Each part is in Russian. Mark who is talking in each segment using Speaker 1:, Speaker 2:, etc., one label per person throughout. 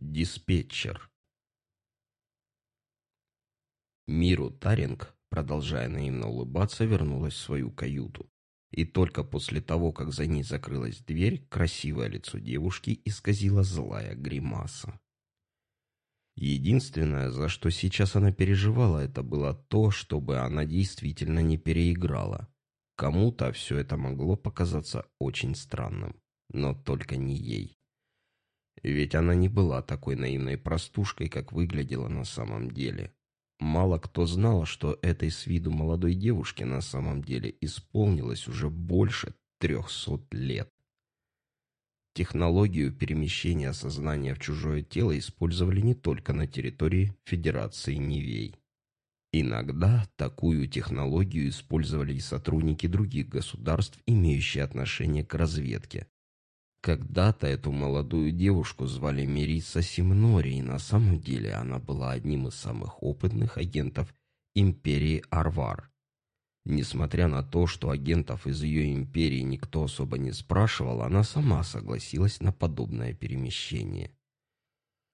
Speaker 1: Диспетчер. Миру Таринг, продолжая наивно улыбаться, вернулась в свою каюту. И только после того, как за ней закрылась дверь, красивое лицо девушки исказило злая гримаса. Единственное, за что сейчас она переживала, это было то, чтобы она действительно не переиграла. Кому-то все это могло показаться очень странным, но только не ей. Ведь она не была такой наивной простушкой, как выглядела на самом деле. Мало кто знал, что этой с виду молодой девушке на самом деле исполнилось уже больше трехсот лет. Технологию перемещения сознания в чужое тело использовали не только на территории Федерации Нивей. Иногда такую технологию использовали и сотрудники других государств, имеющие отношение к разведке. Когда-то эту молодую девушку звали Мериса Симнори, и на самом деле она была одним из самых опытных агентов империи Арвар. Несмотря на то, что агентов из ее империи никто особо не спрашивал, она сама согласилась на подобное перемещение.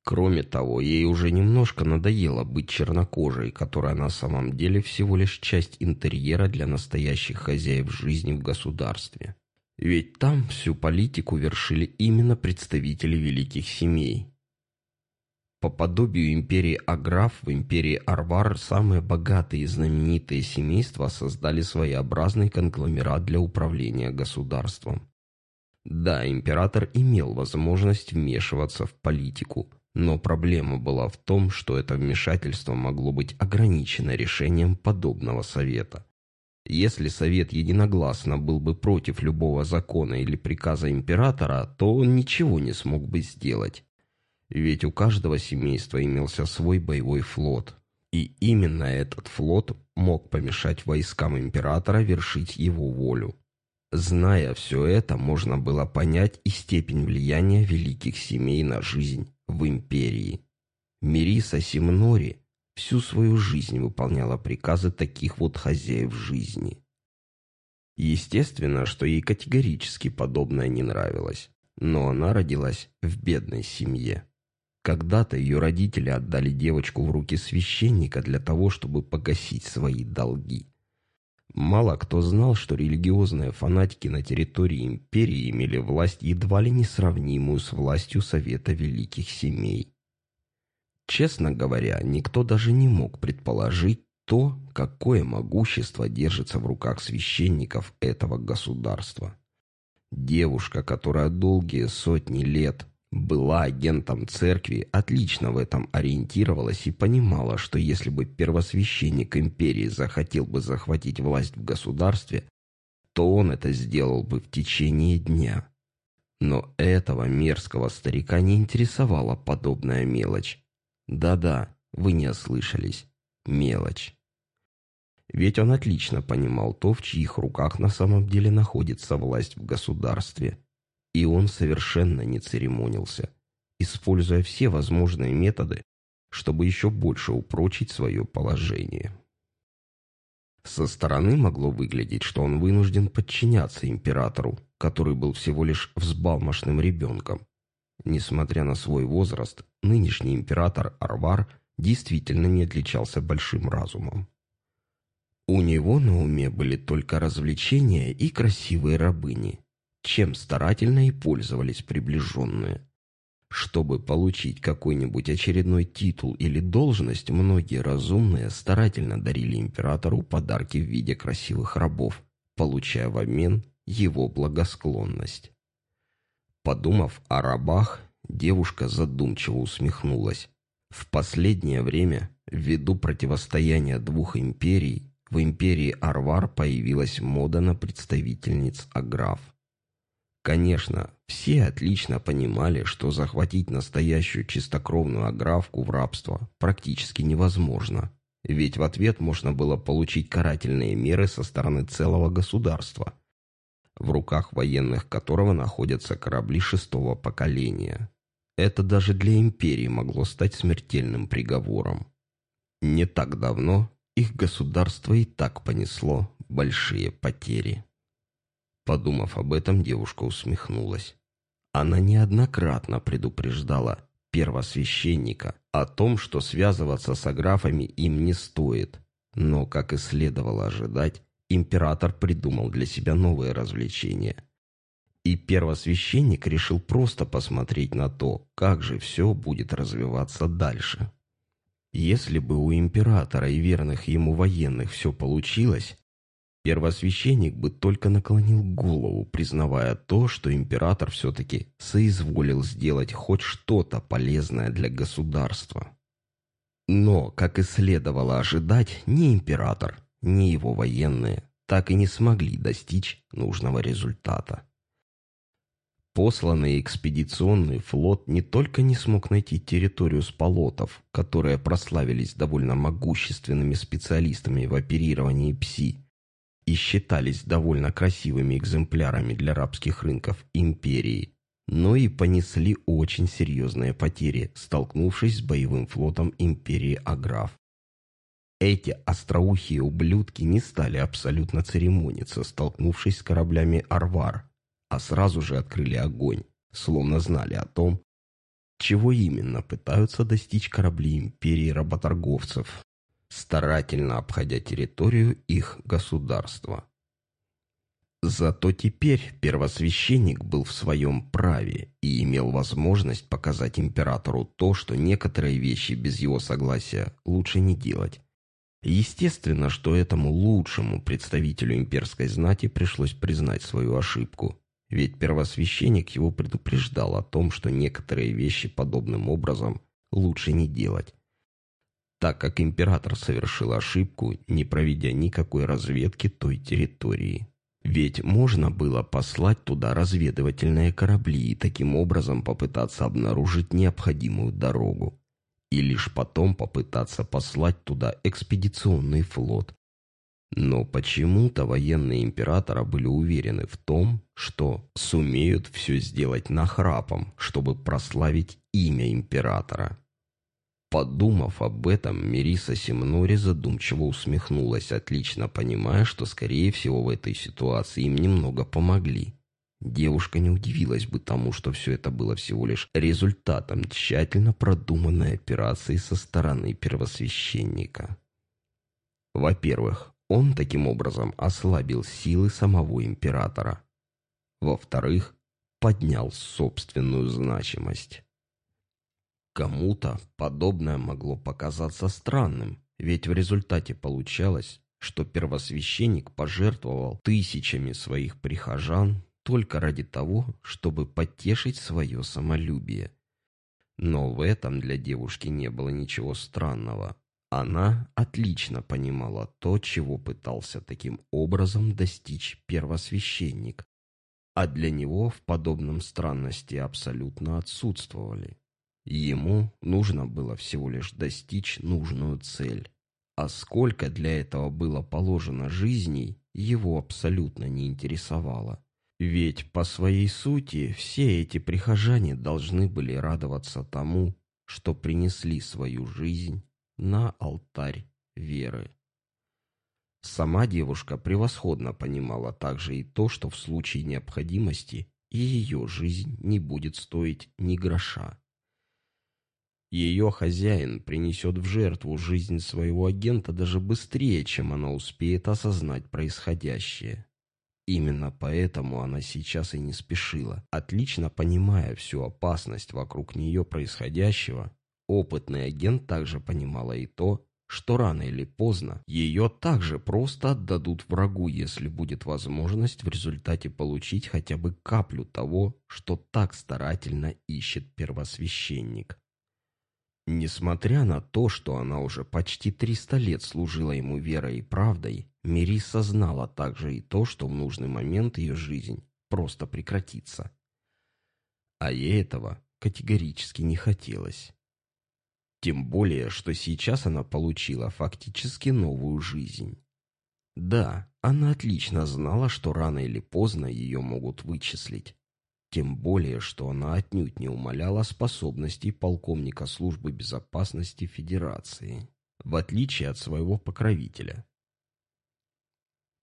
Speaker 1: Кроме того, ей уже немножко надоело быть чернокожей, которая на самом деле всего лишь часть интерьера для настоящих хозяев жизни в государстве. Ведь там всю политику вершили именно представители великих семей. По подобию империи Аграф в империи Арвар самые богатые и знаменитые семейства создали своеобразный конгломерат для управления государством. Да, император имел возможность вмешиваться в политику, но проблема была в том, что это вмешательство могло быть ограничено решением подобного совета. Если Совет единогласно был бы против любого закона или приказа императора, то он ничего не смог бы сделать. Ведь у каждого семейства имелся свой боевой флот. И именно этот флот мог помешать войскам императора вершить его волю. Зная все это, можно было понять и степень влияния великих семей на жизнь в империи. Мириса Симнори всю свою жизнь выполняла приказы таких вот хозяев жизни. Естественно, что ей категорически подобное не нравилось, но она родилась в бедной семье. Когда-то ее родители отдали девочку в руки священника для того, чтобы погасить свои долги. Мало кто знал, что религиозные фанатики на территории империи имели власть едва ли несравнимую с властью Совета Великих Семей. Честно говоря, никто даже не мог предположить то, какое могущество держится в руках священников этого государства. Девушка, которая долгие сотни лет была агентом церкви, отлично в этом ориентировалась и понимала, что если бы первосвященник империи захотел бы захватить власть в государстве, то он это сделал бы в течение дня. Но этого мерзкого старика не интересовала подобная мелочь. Да-да, вы не ослышались. Мелочь. Ведь он отлично понимал то, в чьих руках на самом деле находится власть в государстве. И он совершенно не церемонился, используя все возможные методы, чтобы еще больше упрочить свое положение. Со стороны могло выглядеть, что он вынужден подчиняться императору, который был всего лишь взбалмошным ребенком, Несмотря на свой возраст, нынешний император Арвар действительно не отличался большим разумом. У него на уме были только развлечения и красивые рабыни, чем старательно и пользовались приближенные. Чтобы получить какой-нибудь очередной титул или должность, многие разумные старательно дарили императору подарки в виде красивых рабов, получая в обмен его благосклонность. Подумав о рабах, девушка задумчиво усмехнулась. В последнее время, ввиду противостояния двух империй, в империи Арвар появилась мода на представительниц Аграф. Конечно, все отлично понимали, что захватить настоящую чистокровную аграфку в рабство практически невозможно, ведь в ответ можно было получить карательные меры со стороны целого государства – в руках военных которого находятся корабли шестого поколения. Это даже для империи могло стать смертельным приговором. Не так давно их государство и так понесло большие потери. Подумав об этом, девушка усмехнулась. Она неоднократно предупреждала первосвященника о том, что связываться с аграфами им не стоит. Но, как и следовало ожидать, император придумал для себя новое развлечение. И первосвященник решил просто посмотреть на то, как же все будет развиваться дальше. Если бы у императора и верных ему военных все получилось, Первосвященник бы только наклонил голову, признавая то, что император все-таки соизволил сделать хоть что-то полезное для государства. Но, как и следовало ожидать, ни император, ни его военные так и не смогли достичь нужного результата. Посланный экспедиционный флот не только не смог найти территорию сполотов, которые прославились довольно могущественными специалистами в оперировании ПСИ, и считались довольно красивыми экземплярами для рабских рынков империи, но и понесли очень серьезные потери, столкнувшись с боевым флотом империи Аграф. Эти остроухие ублюдки не стали абсолютно церемониться, столкнувшись с кораблями Арвар, а сразу же открыли огонь, словно знали о том, чего именно пытаются достичь корабли империи работорговцев, старательно обходя территорию их государства. Зато теперь первосвященник был в своем праве и имел возможность показать императору то, что некоторые вещи без его согласия лучше не делать. Естественно, что этому лучшему представителю имперской знати пришлось признать свою ошибку, ведь первосвященник его предупреждал о том, что некоторые вещи подобным образом лучше не делать так как император совершил ошибку, не проведя никакой разведки той территории. Ведь можно было послать туда разведывательные корабли и таким образом попытаться обнаружить необходимую дорогу. И лишь потом попытаться послать туда экспедиционный флот. Но почему-то военные императора были уверены в том, что сумеют все сделать нахрапом, чтобы прославить имя императора. Подумав об этом, Мириса Симнори задумчиво усмехнулась, отлично понимая, что, скорее всего, в этой ситуации им немного помогли. Девушка не удивилась бы тому, что все это было всего лишь результатом тщательно продуманной операции со стороны первосвященника. Во-первых, он таким образом ослабил силы самого императора. Во-вторых, поднял собственную значимость. Кому-то подобное могло показаться странным, ведь в результате получалось, что первосвященник пожертвовал тысячами своих прихожан только ради того, чтобы потешить свое самолюбие. Но в этом для девушки не было ничего странного. Она отлично понимала то, чего пытался таким образом достичь первосвященник, а для него в подобном странности абсолютно отсутствовали. Ему нужно было всего лишь достичь нужную цель. А сколько для этого было положено жизней, его абсолютно не интересовало. Ведь по своей сути все эти прихожане должны были радоваться тому, что принесли свою жизнь на алтарь веры. Сама девушка превосходно понимала также и то, что в случае необходимости и ее жизнь не будет стоить ни гроша. Ее хозяин принесет в жертву жизнь своего агента даже быстрее, чем она успеет осознать происходящее. Именно поэтому она сейчас и не спешила. Отлично понимая всю опасность вокруг нее происходящего, опытный агент также понимала и то, что рано или поздно ее также просто отдадут врагу, если будет возможность в результате получить хотя бы каплю того, что так старательно ищет первосвященник. Несмотря на то, что она уже почти 300 лет служила ему верой и правдой, Мериса знала также и то, что в нужный момент ее жизнь просто прекратится. А ей этого категорически не хотелось. Тем более, что сейчас она получила фактически новую жизнь. Да, она отлично знала, что рано или поздно ее могут вычислить. Тем более, что она отнюдь не умаляла способностей полковника службы безопасности Федерации, в отличие от своего покровителя.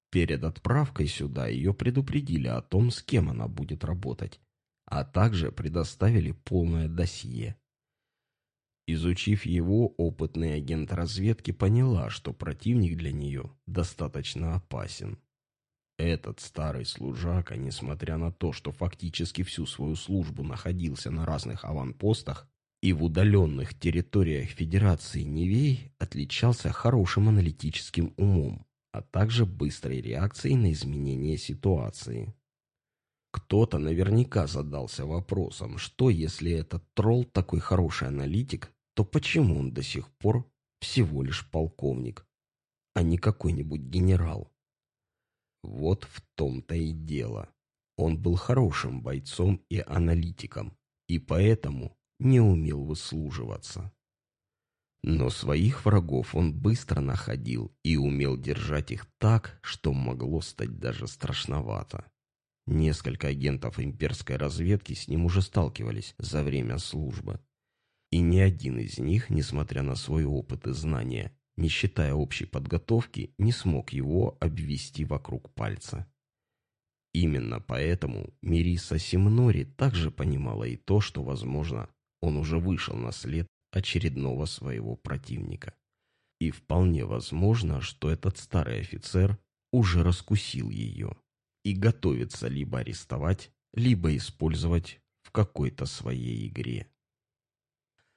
Speaker 1: Перед отправкой сюда ее предупредили о том, с кем она будет работать, а также предоставили полное досье. Изучив его, опытный агент разведки поняла, что противник для нее достаточно опасен. Этот старый служака, несмотря на то, что фактически всю свою службу находился на разных аванпостах и в удаленных территориях Федерации Невей, отличался хорошим аналитическим умом, а также быстрой реакцией на изменения ситуации. Кто-то наверняка задался вопросом, что если этот тролл такой хороший аналитик, то почему он до сих пор всего лишь полковник, а не какой-нибудь генерал? Вот в том-то и дело. Он был хорошим бойцом и аналитиком, и поэтому не умел выслуживаться. Но своих врагов он быстро находил и умел держать их так, что могло стать даже страшновато. Несколько агентов имперской разведки с ним уже сталкивались за время службы. И ни один из них, несмотря на свой опыт и знания, не считая общей подготовки, не смог его обвести вокруг пальца. Именно поэтому Мириса Симнори также понимала и то, что, возможно, он уже вышел на след очередного своего противника. И вполне возможно, что этот старый офицер уже раскусил ее и готовится либо арестовать, либо использовать в какой-то своей игре.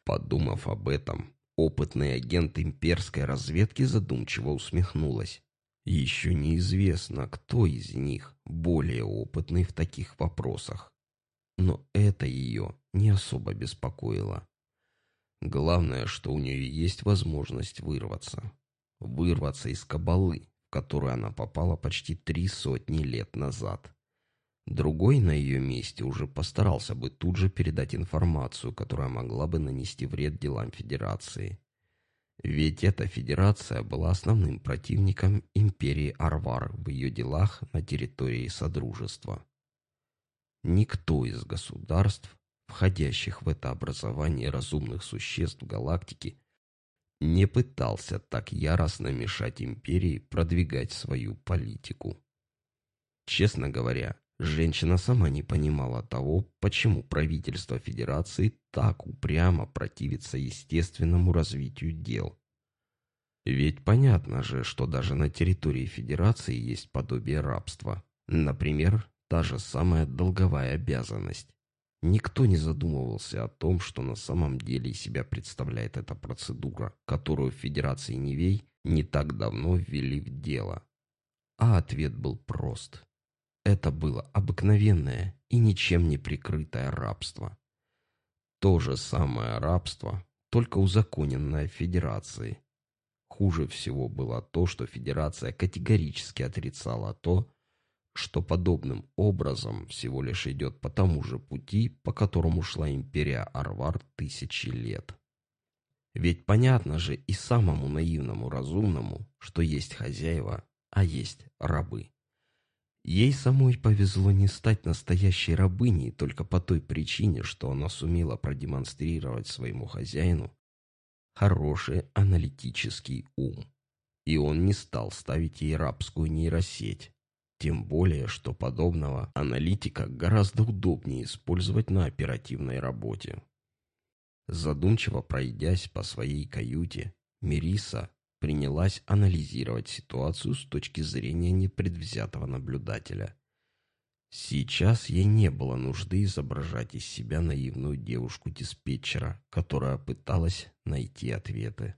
Speaker 1: Подумав об этом, опытный агент имперской разведки задумчиво усмехнулась. Еще неизвестно, кто из них более опытный в таких вопросах. Но это ее не особо беспокоило. Главное, что у нее есть возможность вырваться. Вырваться из кабалы, в которую она попала почти три сотни лет назад. Другой на ее месте уже постарался бы тут же передать информацию, которая могла бы нанести вред делам Федерации. Ведь эта Федерация была основным противником империи Арвар в ее делах на территории Содружества. Никто из государств, входящих в это образование разумных существ галактики, не пытался так яростно мешать империи продвигать свою политику. Честно говоря, женщина сама не понимала того, почему правительство Федерации так упрямо противится естественному развитию дел. Ведь понятно же, что даже на территории Федерации есть подобие рабства. Например, та же самая долговая обязанность. Никто не задумывался о том, что на самом деле из себя представляет эта процедура, которую в Федерации Невей не так давно ввели в дело. А ответ был прост. Это было обыкновенное и ничем не прикрытое рабство. То же самое рабство, только узаконенное Федерацией. Хуже всего было то, что Федерация категорически отрицала то, что подобным образом всего лишь идет по тому же пути, по которому шла империя Арвар тысячи лет. Ведь понятно же и самому наивному разумному, что есть хозяева, а есть рабы. Ей самой повезло не стать настоящей рабыней только по той причине, что она сумела продемонстрировать своему хозяину хороший аналитический ум. И он не стал ставить ей рабскую нейросеть, тем более, что подобного аналитика гораздо удобнее использовать на оперативной работе. Задумчиво пройдясь по своей каюте, Мериса принялась анализировать ситуацию с точки зрения непредвзятого наблюдателя. Сейчас ей не было нужды изображать из себя наивную девушку-диспетчера, которая пыталась найти ответы.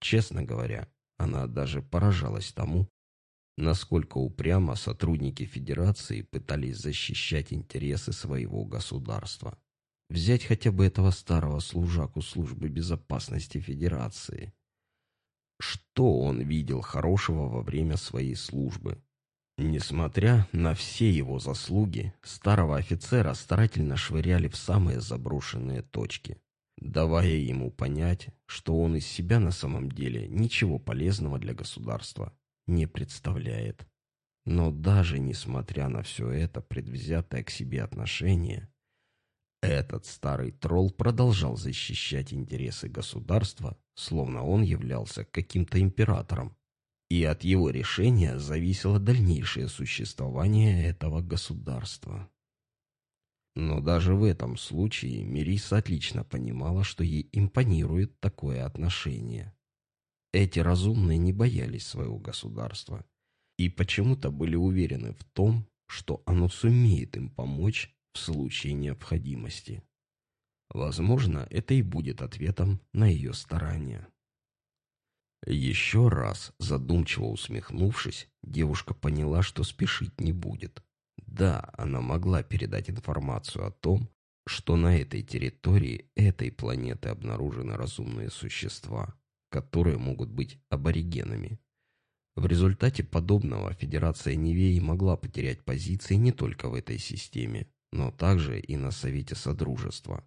Speaker 1: Честно говоря, она даже поражалась тому, насколько упрямо сотрудники Федерации пытались защищать интересы своего государства. Взять хотя бы этого старого служаку службы безопасности Федерации. Что он видел хорошего во время своей службы? Несмотря на все его заслуги, старого офицера старательно швыряли в самые заброшенные точки, давая ему понять, что он из себя на самом деле ничего полезного для государства не представляет. Но даже несмотря на все это предвзятое к себе отношение, этот старый тролл продолжал защищать интересы государства, словно он являлся каким-то императором, и от его решения зависело дальнейшее существование этого государства. Но даже в этом случае Мириса отлично понимала, что ей импонирует такое отношение. Эти разумные не боялись своего государства и почему-то были уверены в том, что оно сумеет им помочь в случае необходимости. Возможно, это и будет ответом на ее старания. Еще раз, задумчиво усмехнувшись, девушка поняла, что спешить не будет. Да, она могла передать информацию о том, что на этой территории этой планеты обнаружены разумные существа, которые могут быть аборигенами. В результате подобного Федерация Невеи могла потерять позиции не только в этой системе, но также и на Совете Содружества.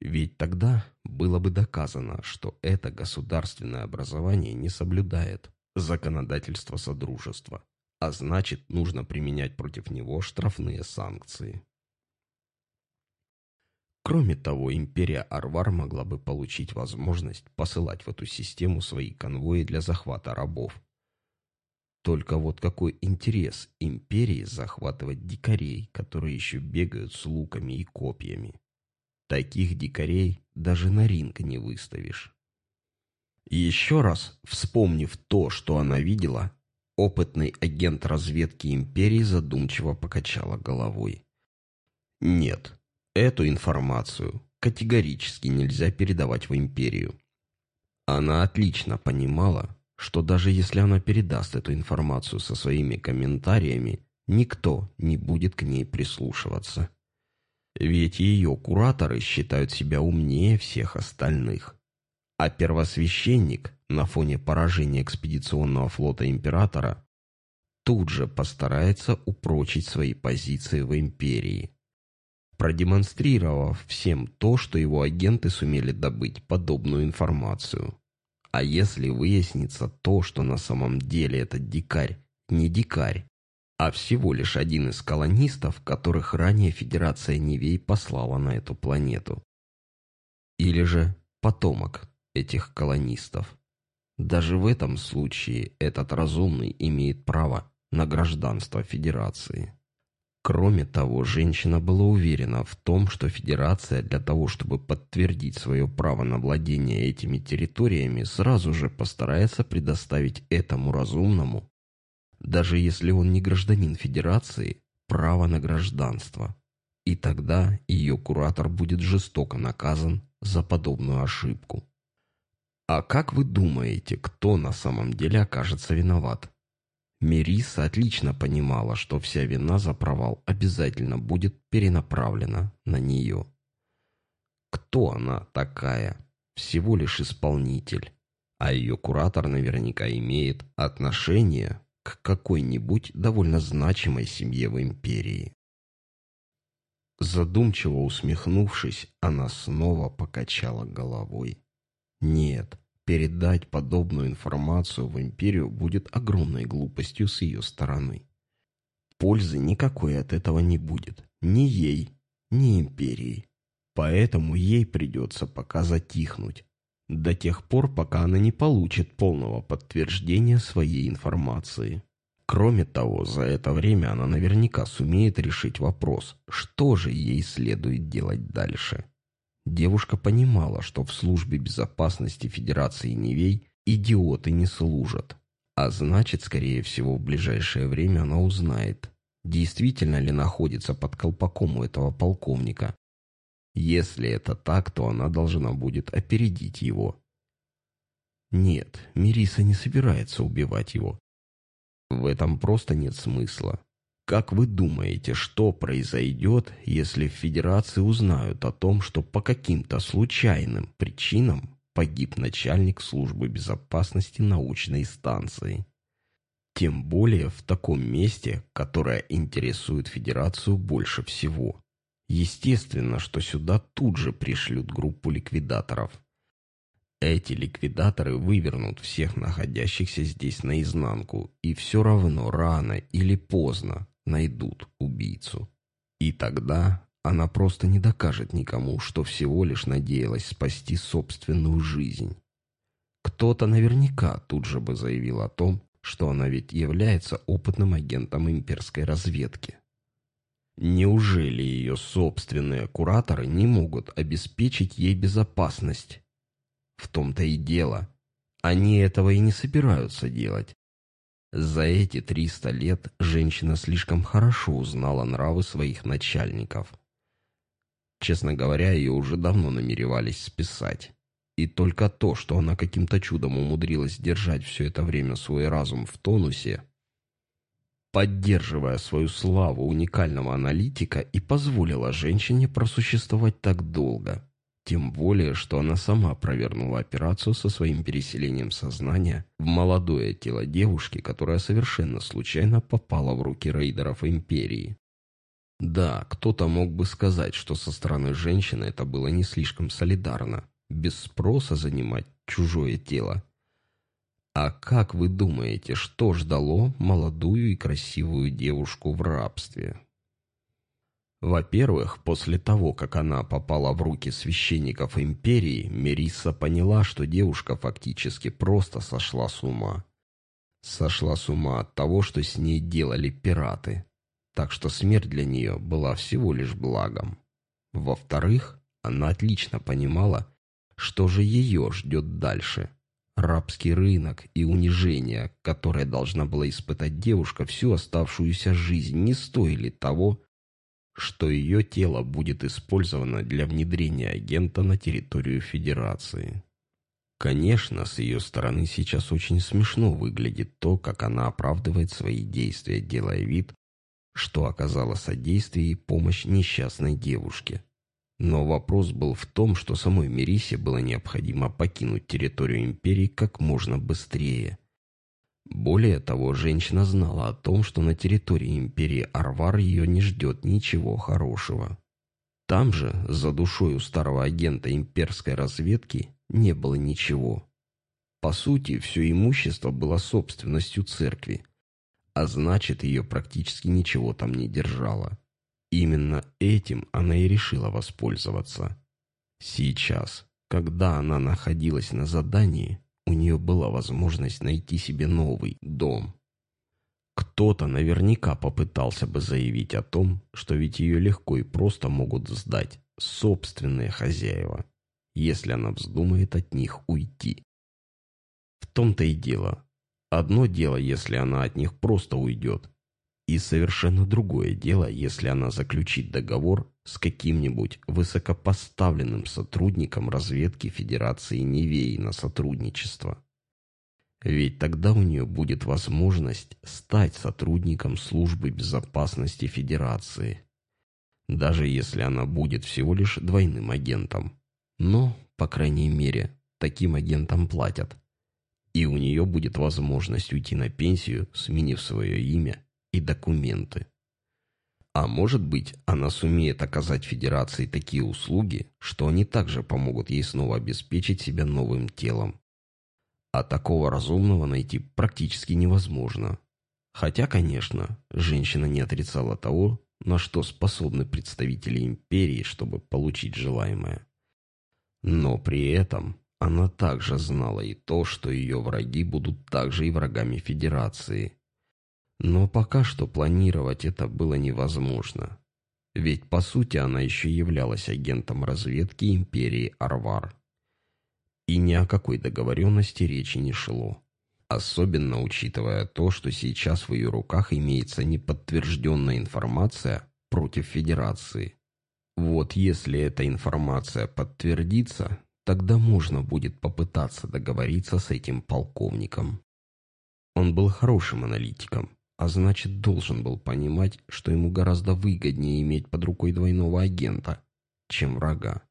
Speaker 1: Ведь тогда было бы доказано, что это государственное образование не соблюдает законодательство Содружества, а значит, нужно применять против него штрафные санкции. Кроме того, империя Арвар могла бы получить возможность посылать в эту систему свои конвои для захвата рабов. Только вот какой интерес империи захватывать дикарей, которые еще бегают с луками и копьями? Таких дикарей даже на ринг не выставишь. Еще раз, вспомнив то, что она видела, опытный агент разведки империи задумчиво покачала головой. Нет, эту информацию категорически нельзя передавать в империю. Она отлично понимала, что даже если она передаст эту информацию со своими комментариями, никто не будет к ней прислушиваться. Ведь ее кураторы считают себя умнее всех остальных. А первосвященник на фоне поражения экспедиционного флота императора тут же постарается упрочить свои позиции в империи, продемонстрировав всем то, что его агенты сумели добыть подобную информацию. А если выяснится то, что на самом деле этот дикарь не дикарь, а всего лишь один из колонистов, которых ранее Федерация Невей послала на эту планету. Или же потомок этих колонистов. Даже в этом случае этот разумный имеет право на гражданство Федерации. Кроме того, женщина была уверена в том, что Федерация для того, чтобы подтвердить свое право на владение этими территориями, сразу же постарается предоставить этому разумному даже если он не гражданин Федерации, право на гражданство. И тогда ее куратор будет жестоко наказан за подобную ошибку. А как вы думаете, кто на самом деле окажется виноват? Мериса отлично понимала, что вся вина за провал обязательно будет перенаправлена на нее. Кто она такая? Всего лишь исполнитель. А ее куратор наверняка имеет отношение к какой-нибудь довольно значимой семье в империи. Задумчиво усмехнувшись, она снова покачала головой. Нет, передать подобную информацию в империю будет огромной глупостью с ее стороны. Пользы никакой от этого не будет. Ни ей, ни империи. Поэтому ей придется пока затихнуть, до тех пор, пока она не получит полного подтверждения своей информации. Кроме того, за это время она наверняка сумеет решить вопрос, что же ей следует делать дальше. Девушка понимала, что в службе безопасности Федерации Невей идиоты не служат. А значит, скорее всего, в ближайшее время она узнает, действительно ли находится под колпаком у этого полковника, если это так, то она должна будет опередить его. Нет, Мириса не собирается убивать его. В этом просто нет смысла. Как вы думаете, что произойдет, если в Федерации узнают о том, что по каким-то случайным причинам погиб начальник службы безопасности научной станции? Тем более в таком месте, которое интересует Федерацию больше всего. Естественно, что сюда тут же пришлют группу ликвидаторов. Эти ликвидаторы вывернут всех находящихся здесь наизнанку и все равно рано или поздно найдут убийцу. И тогда она просто не докажет никому, что всего лишь надеялась спасти собственную жизнь. Кто-то наверняка тут же бы заявил о том, что она ведь является опытным агентом имперской разведки. Неужели ее собственные кураторы не могут обеспечить ей безопасность? В том-то и дело. Они этого и не собираются делать. За эти 300 лет женщина слишком хорошо узнала нравы своих начальников. Честно говоря, ее уже давно намеревались списать. И только то, что она каким-то чудом умудрилась держать все это время свой разум в тонусе, поддерживая свою славу уникального аналитика, и позволила женщине просуществовать так долго. Тем более, что она сама провернула операцию со своим переселением сознания в молодое тело девушки, которая совершенно случайно попала в руки рейдеров Империи. Да, кто-то мог бы сказать, что со стороны женщины это было не слишком солидарно, без спроса занимать чужое тело. А как вы думаете, что ждало молодую и красивую девушку в рабстве? Во-первых, после того, как она попала в руки священников империи, Мерисса поняла, что девушка фактически просто сошла с ума. Сошла с ума от того, что с ней делали пираты. Так что смерть для нее была всего лишь благом. Во-вторых, она отлично понимала, что же ее ждет дальше. Рабский рынок и унижение, которое должна была испытать девушка всю оставшуюся жизнь, не стоили того, что ее тело будет использовано для внедрения агента на территорию Федерации. Конечно, с ее стороны сейчас очень смешно выглядит то, как она оправдывает свои действия, делая вид, что оказала содействие и помощь несчастной девушке. Но вопрос был в том, что самой Мерисе было необходимо покинуть территорию Империи как можно быстрее – более того, женщина знала о том, что на территории империи Арвар ее не ждет ничего хорошего. Там же, за душой у старого агента имперской разведки, не было ничего. По сути, все имущество было собственностью церкви, а значит, ее практически ничего там не держало. Именно этим она и решила воспользоваться. Сейчас, когда она находилась на задании, у нее была возможность найти себе новый дом. Кто-то наверняка попытался бы заявить о том, что ведь ее легко и просто могут сдать собственные хозяева, если она вздумает от них уйти. В том-то и дело. Одно дело, если она от них просто уйдет, и совершенно другое дело, если она заключит договор с каким-нибудь высокопоставленным сотрудником разведки Федерации Невей на сотрудничество. Ведь тогда у нее будет возможность стать сотрудником службы безопасности Федерации. Даже если она будет всего лишь двойным агентом. Но, по крайней мере, таким агентам платят. И у нее будет возможность уйти на пенсию, сменив свое имя и документы. А может быть, она сумеет оказать Федерации такие услуги, что они также помогут ей снова обеспечить себя новым телом. А такого разумного найти практически невозможно. Хотя, конечно, женщина не отрицала того, на что способны представители империи, чтобы получить желаемое. Но при этом она также знала и то, что ее враги будут также и врагами Федерации – но пока что планировать это было невозможно. Ведь по сути она еще являлась агентом разведки империи Арвар. И ни о какой договоренности речи не шло. Особенно учитывая то, что сейчас в ее руках имеется неподтвержденная информация против Федерации. Вот если эта информация подтвердится, тогда можно будет попытаться договориться с этим полковником. Он был хорошим аналитиком, а значит должен был понимать, что ему гораздо выгоднее иметь под рукой двойного агента, чем врага.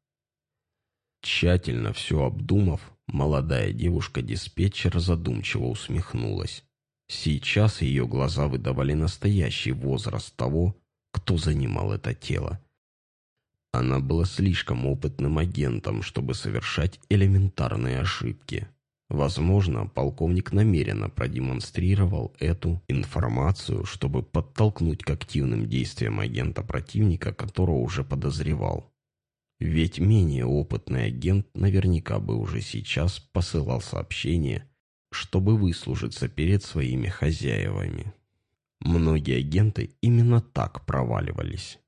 Speaker 1: Тщательно все обдумав, молодая девушка-диспетчер задумчиво усмехнулась. Сейчас ее глаза выдавали настоящий возраст того, кто занимал это тело. Она была слишком опытным агентом, чтобы совершать элементарные ошибки. Возможно, полковник намеренно продемонстрировал эту информацию, чтобы подтолкнуть к активным действиям агента противника, которого уже подозревал. Ведь менее опытный агент наверняка бы уже сейчас посылал сообщение, чтобы выслужиться перед своими хозяевами. Многие агенты именно так проваливались.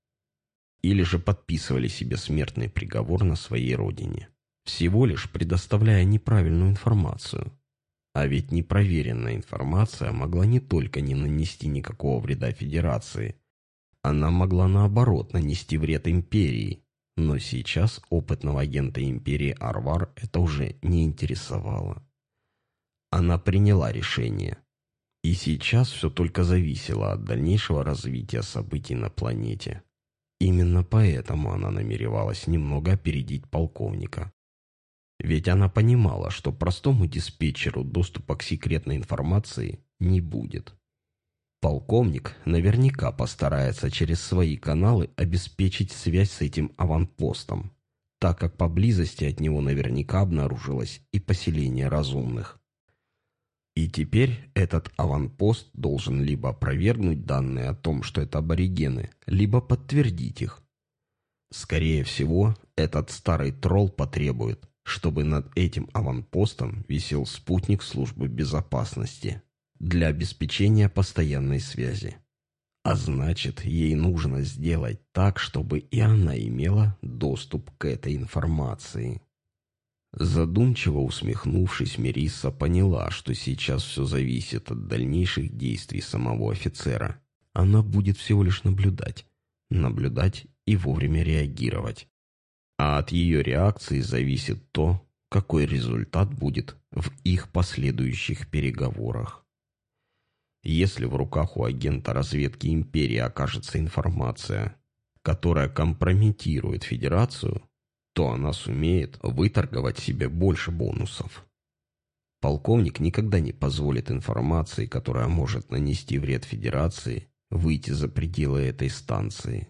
Speaker 1: Или же подписывали себе смертный приговор на своей родине, всего лишь предоставляя неправильную информацию. А ведь непроверенная информация могла не только не нанести никакого вреда Федерации, она могла наоборот нанести вред Империи. Но сейчас опытного агента Империи Арвар это уже не интересовало. Она приняла решение. И сейчас все только зависело от дальнейшего развития событий на планете. Именно поэтому она намеревалась немного опередить полковника. Ведь она понимала, что простому диспетчеру доступа к секретной информации не будет. Полковник наверняка постарается через свои каналы обеспечить связь с этим аванпостом, так как поблизости от него наверняка обнаружилось и поселение разумных. И теперь этот аванпост должен либо опровергнуть данные о том, что это аборигены, либо подтвердить их. Скорее всего, этот старый тролл потребует, чтобы над этим аванпостом висел спутник службы безопасности для обеспечения постоянной связи. А значит, ей нужно сделать так, чтобы и она имела доступ к этой информации. Задумчиво усмехнувшись, Мерисса поняла, что сейчас все зависит от дальнейших действий самого офицера. Она будет всего лишь наблюдать. Наблюдать и вовремя реагировать. А от ее реакции зависит то, какой результат будет в их последующих переговорах. Если в руках у агента разведки империи окажется информация, которая компрометирует Федерацию, то она сумеет выторговать себе больше бонусов. Полковник никогда не позволит информации, которая может нанести вред Федерации, выйти за пределы этой станции.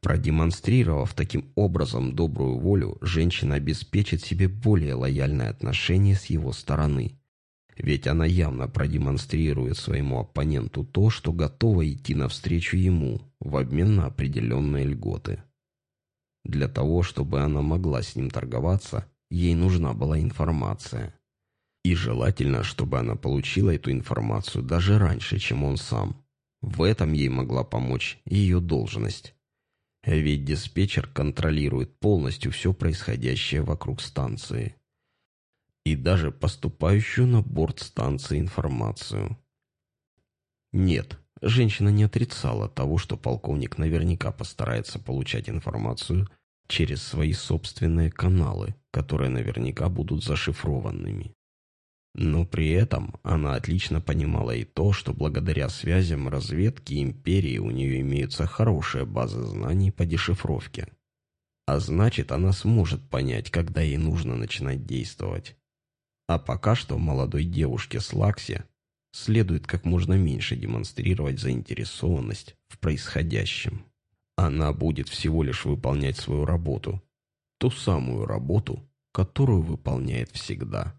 Speaker 1: Продемонстрировав таким образом добрую волю, женщина обеспечит себе более лояльное отношение с его стороны ведь она явно продемонстрирует своему оппоненту то, что готова идти навстречу ему в обмен на определенные льготы. Для того, чтобы она могла с ним торговаться, ей нужна была информация. И желательно, чтобы она получила эту информацию даже раньше, чем он сам. В этом ей могла помочь ее должность. Ведь диспетчер контролирует полностью все происходящее вокруг станции и даже поступающую на борт станции информацию. Нет, женщина не отрицала того, что полковник наверняка постарается получать информацию через свои собственные каналы, которые наверняка будут зашифрованными. Но при этом она отлично понимала и то, что благодаря связям разведки империи у нее имеются хорошие базы знаний по дешифровке. А значит, она сможет понять, когда ей нужно начинать действовать. А пока что молодой девушке с следует как можно меньше демонстрировать заинтересованность в происходящем. Она будет всего лишь выполнять свою работу. Ту самую работу, которую выполняет всегда.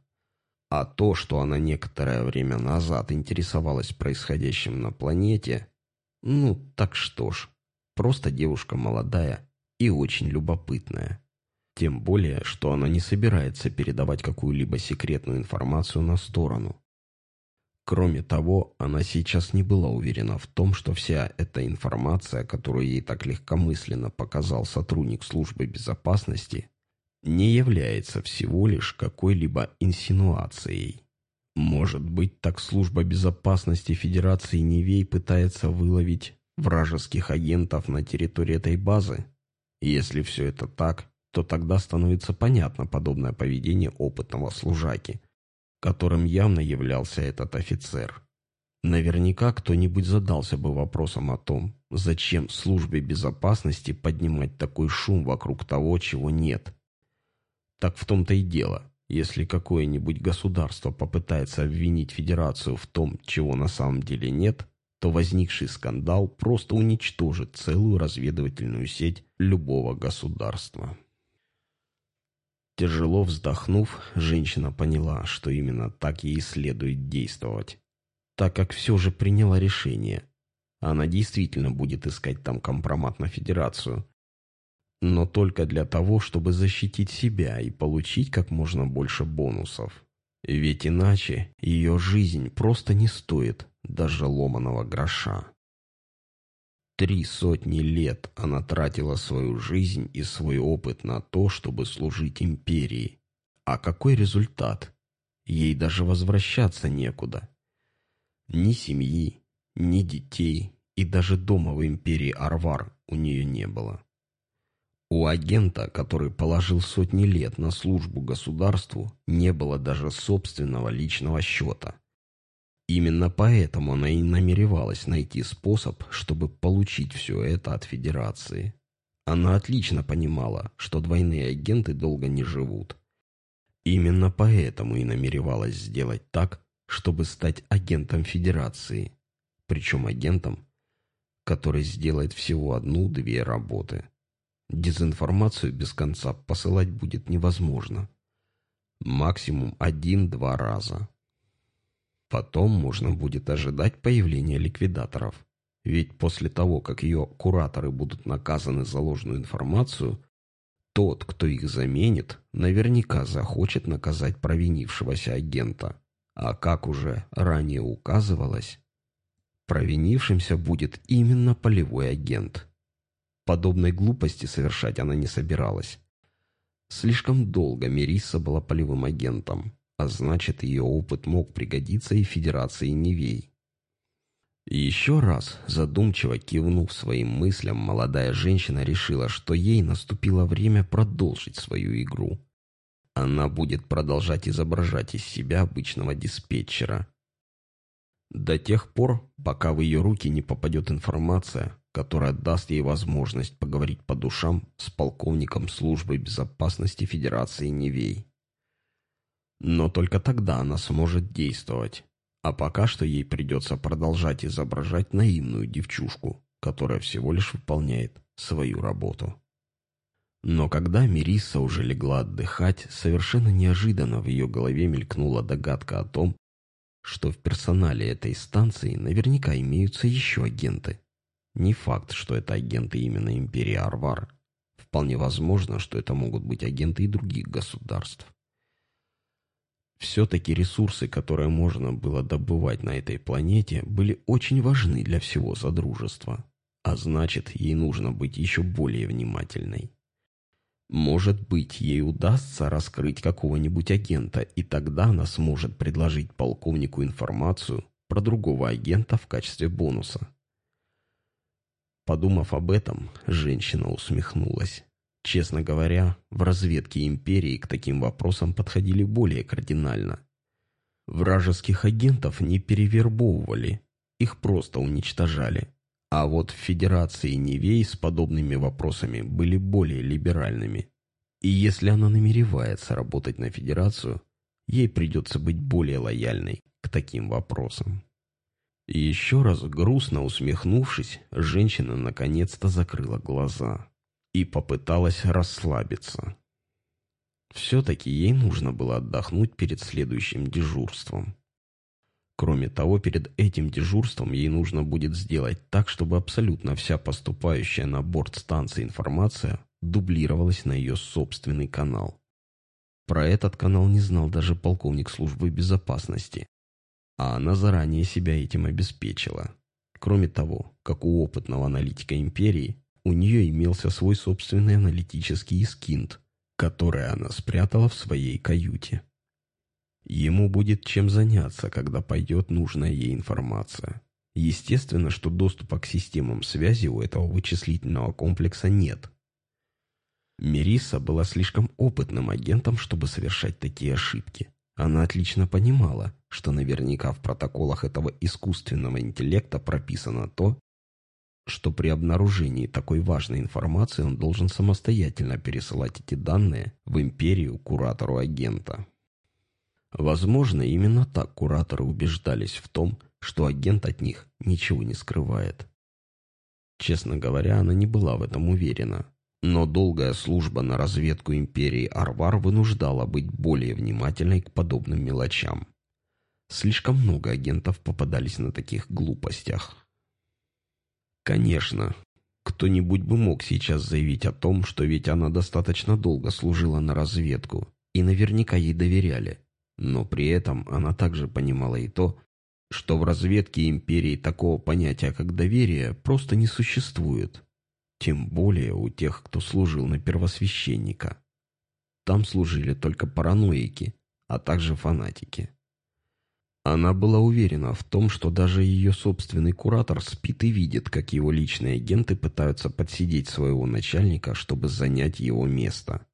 Speaker 1: А то, что она некоторое время назад интересовалась происходящим на планете, ну так что ж, просто девушка молодая и очень любопытная. Тем более, что она не собирается передавать какую-либо секретную информацию на сторону. Кроме того, она сейчас не была уверена в том, что вся эта информация, которую ей так легкомысленно показал сотрудник службы безопасности, не является всего лишь какой-либо инсинуацией. Может быть, так служба безопасности Федерации Невей пытается выловить вражеских агентов на территории этой базы? Если все это так, то тогда становится понятно подобное поведение опытного служаки, которым явно являлся этот офицер. Наверняка кто-нибудь задался бы вопросом о том, зачем службе безопасности поднимать такой шум вокруг того, чего нет. Так в том-то и дело. Если какое-нибудь государство попытается обвинить Федерацию в том, чего на самом деле нет, то возникший скандал просто уничтожит целую разведывательную сеть любого государства. Тяжело вздохнув, женщина поняла, что именно так ей следует действовать, так как все же приняла решение. Она действительно будет искать там компромат на Федерацию, но только для того, чтобы защитить себя и получить как можно больше бонусов. Ведь иначе ее жизнь просто не стоит даже ломаного гроша. Три сотни лет она тратила свою жизнь и свой опыт на то, чтобы служить империи. А какой результат? Ей даже возвращаться некуда. Ни семьи, ни детей и даже дома в империи Арвар у нее не было. У агента, который положил сотни лет на службу государству, не было даже собственного личного счета. Именно поэтому она и намеревалась найти способ, чтобы получить все это от Федерации. Она отлично понимала, что двойные агенты долго не живут. Именно поэтому и намеревалась сделать так, чтобы стать агентом Федерации. Причем агентом, который сделает всего одну-две работы. Дезинформацию без конца посылать будет невозможно. Максимум один-два раза. Потом можно будет ожидать появления ликвидаторов. Ведь после того, как ее кураторы будут наказаны за ложную информацию, тот, кто их заменит, наверняка захочет наказать провинившегося агента. А как уже ранее указывалось, провинившимся будет именно полевой агент – Подобной глупости совершать она не собиралась. Слишком долго Мерисса была полевым агентом, а значит, ее опыт мог пригодиться и Федерации Невей. И еще раз, задумчиво кивнув своим мыслям, молодая женщина решила, что ей наступило время продолжить свою игру. Она будет продолжать изображать из себя обычного диспетчера. До тех пор, пока в ее руки не попадет информация, которая даст ей возможность поговорить по душам с полковником службы безопасности Федерации Невей. Но только тогда она сможет действовать. А пока что ей придется продолжать изображать наивную девчушку, которая всего лишь выполняет свою работу. Но когда Мириса уже легла отдыхать, совершенно неожиданно в ее голове мелькнула догадка о том, что в персонале этой станции наверняка имеются еще агенты. Не факт, что это агенты именно Империи Арвар. Вполне возможно, что это могут быть агенты и других государств. Все-таки ресурсы, которые можно было добывать на этой планете, были очень важны для всего Содружества. А значит, ей нужно быть еще более внимательной. Может быть, ей удастся раскрыть какого-нибудь агента, и тогда она сможет предложить полковнику информацию про другого агента в качестве бонуса. Подумав об этом, женщина усмехнулась. Честно говоря, в разведке империи к таким вопросам подходили более кардинально. Вражеских агентов не перевербовывали, их просто уничтожали. А вот в Федерации Невей с подобными вопросами были более либеральными. И если она намеревается работать на Федерацию, ей придется быть более лояльной к таким вопросам. Еще раз грустно усмехнувшись, женщина наконец-то закрыла глаза и попыталась расслабиться. Все-таки ей нужно было отдохнуть перед следующим дежурством. Кроме того, перед этим дежурством ей нужно будет сделать так, чтобы абсолютно вся поступающая на борт станции информация дублировалась на ее собственный канал. Про этот канал не знал даже полковник службы безопасности, а она заранее себя этим обеспечила. Кроме того, как у опытного аналитика империи, у нее имелся свой собственный аналитический искинт, который она спрятала в своей каюте. Ему будет чем заняться, когда пойдет нужная ей информация. Естественно, что доступа к системам связи у этого вычислительного комплекса нет. Мериса была слишком опытным агентом, чтобы совершать такие ошибки. Она отлично понимала, что наверняка в протоколах этого искусственного интеллекта прописано то, что при обнаружении такой важной информации он должен самостоятельно пересылать эти данные в империю куратору агента. Возможно, именно так кураторы убеждались в том, что агент от них ничего не скрывает. Честно говоря, она не была в этом уверена. Но долгая служба на разведку империи Арвар вынуждала быть более внимательной к подобным мелочам. Слишком много агентов попадались на таких глупостях. Конечно, кто-нибудь бы мог сейчас заявить о том, что ведь она достаточно долго служила на разведку, и наверняка ей доверяли. Но при этом она также понимала и то, что в разведке империи такого понятия, как доверие, просто не существует. Тем более у тех, кто служил на первосвященника. Там служили только параноики, а также фанатики. Она была уверена в том, что даже ее собственный куратор спит и видит, как его личные агенты пытаются подсидеть своего начальника, чтобы занять его место.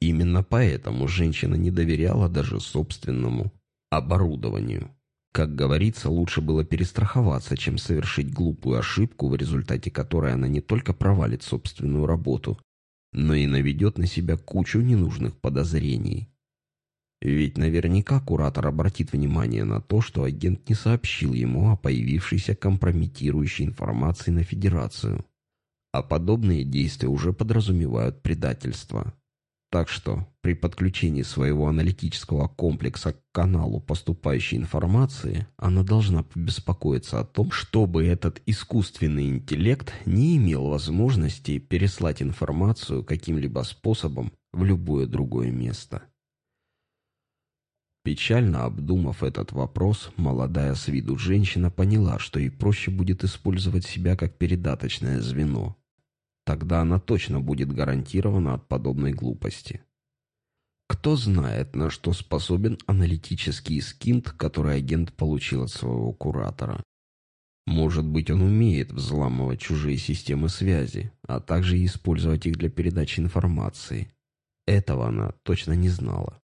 Speaker 1: Именно поэтому женщина не доверяла даже собственному оборудованию. Как говорится, лучше было перестраховаться, чем совершить глупую ошибку, в результате которой она не только провалит собственную работу, но и наведет на себя кучу ненужных подозрений. Ведь наверняка куратор обратит внимание на то, что агент не сообщил ему о появившейся компрометирующей информации на Федерацию. А подобные действия уже подразумевают предательство. Так что при подключении своего аналитического комплекса к каналу поступающей информации она должна побеспокоиться о том, чтобы этот искусственный интеллект не имел возможности переслать информацию каким-либо способом в любое другое место. Печально обдумав этот вопрос, молодая с виду женщина поняла, что ей проще будет использовать себя как передаточное звено, Тогда она точно будет гарантирована от подобной глупости. Кто знает, на что способен аналитический скинт, который агент получил от своего куратора. Может быть, он умеет взламывать чужие системы связи, а также использовать их для передачи информации. Этого она точно не знала.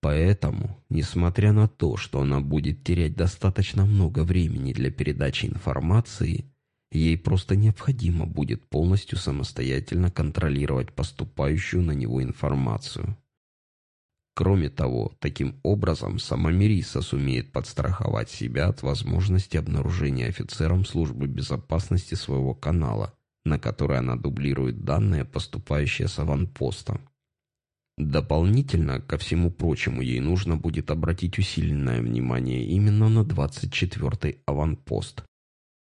Speaker 1: Поэтому, несмотря на то, что она будет терять достаточно много времени для передачи информации, Ей просто необходимо будет полностью самостоятельно контролировать поступающую на него информацию. Кроме того, таким образом сама Мериса сумеет подстраховать себя от возможности обнаружения офицером службы безопасности своего канала, на который она дублирует данные, поступающие с аванпоста. Дополнительно ко всему прочему ей нужно будет обратить усиленное внимание именно на 24-й аванпост,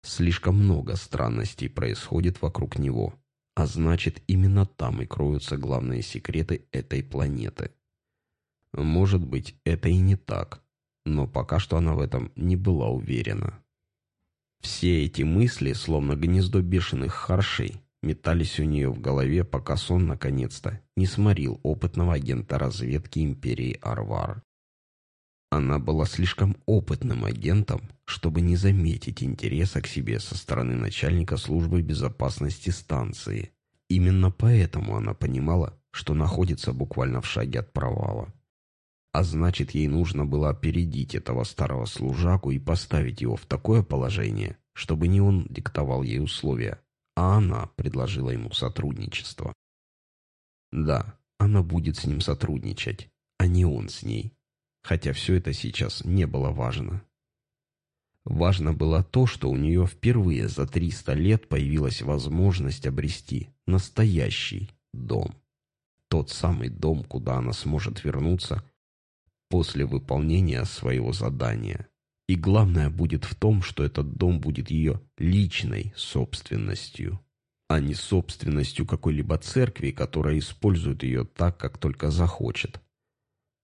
Speaker 1: Слишком много странностей происходит вокруг него, а значит, именно там и кроются главные секреты этой планеты. Может быть, это и не так, но пока что она в этом не была уверена. Все эти мысли, словно гнездо бешеных харшей, метались у нее в голове, пока сон, наконец-то, не сморил опытного агента разведки Империи Арвар. Она была слишком опытным агентом, чтобы не заметить интереса к себе со стороны начальника службы безопасности станции. Именно поэтому она понимала, что находится буквально в шаге от провала. А значит, ей нужно было опередить этого старого служаку и поставить его в такое положение, чтобы не он диктовал ей условия, а она предложила ему сотрудничество. Да, она будет с ним сотрудничать, а не он с ней хотя все это сейчас не было важно. Важно было то, что у нее впервые за 300 лет появилась возможность обрести настоящий дом. Тот самый дом, куда она сможет вернуться после выполнения своего задания. И главное будет в том, что этот дом будет ее личной собственностью, а не собственностью какой-либо церкви, которая использует ее так, как только захочет.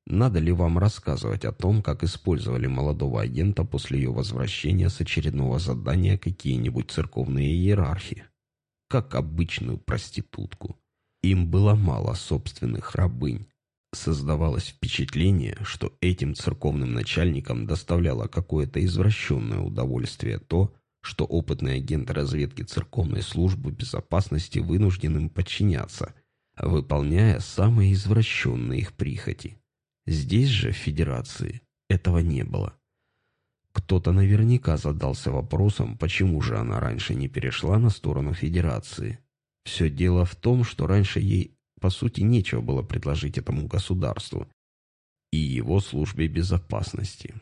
Speaker 1: Надо ли вам рассказывать о том, как использовали молодого агента после ее возвращения с очередного задания какие-нибудь церковные иерархи? Как обычную проститутку. Им было мало собственных рабынь. Создавалось впечатление, что этим церковным начальникам доставляло какое-то извращенное удовольствие то, что опытный агент разведки церковной службы безопасности вынужден им подчиняться, выполняя самые извращенные их прихоти. Здесь же, в Федерации, этого не было. Кто-то наверняка задался вопросом, почему же она раньше не перешла на сторону Федерации. Все дело в том, что раньше ей, по сути, нечего было предложить этому государству и его службе безопасности.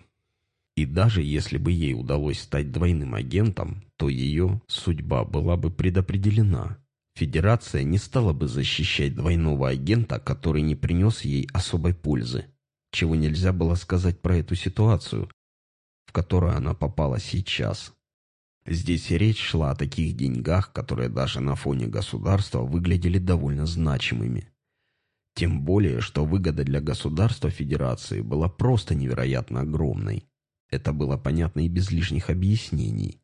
Speaker 1: И даже если бы ей удалось стать двойным агентом, то ее судьба была бы предопределена. Федерация не стала бы защищать двойного агента, который не принес ей особой пользы чего нельзя было сказать про эту ситуацию, в которую она попала сейчас. Здесь речь шла о таких деньгах, которые даже на фоне государства выглядели довольно значимыми. Тем более, что выгода для государства Федерации была просто невероятно огромной. Это было понятно и без лишних объяснений.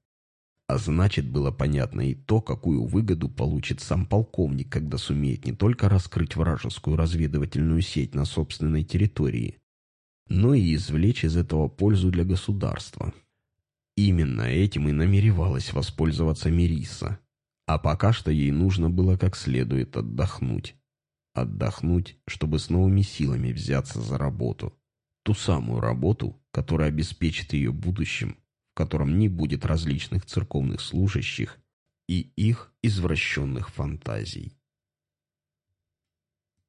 Speaker 1: А значит, было понятно и то, какую выгоду получит сам полковник, когда сумеет не только раскрыть вражескую разведывательную сеть на собственной территории, но и извлечь из этого пользу для государства. Именно этим и намеревалась воспользоваться Мериса. А пока что ей нужно было как следует отдохнуть. Отдохнуть, чтобы с новыми силами взяться за работу. Ту самую работу, которая обеспечит ее будущим котором не будет различных церковных служащих и их извращенных фантазий.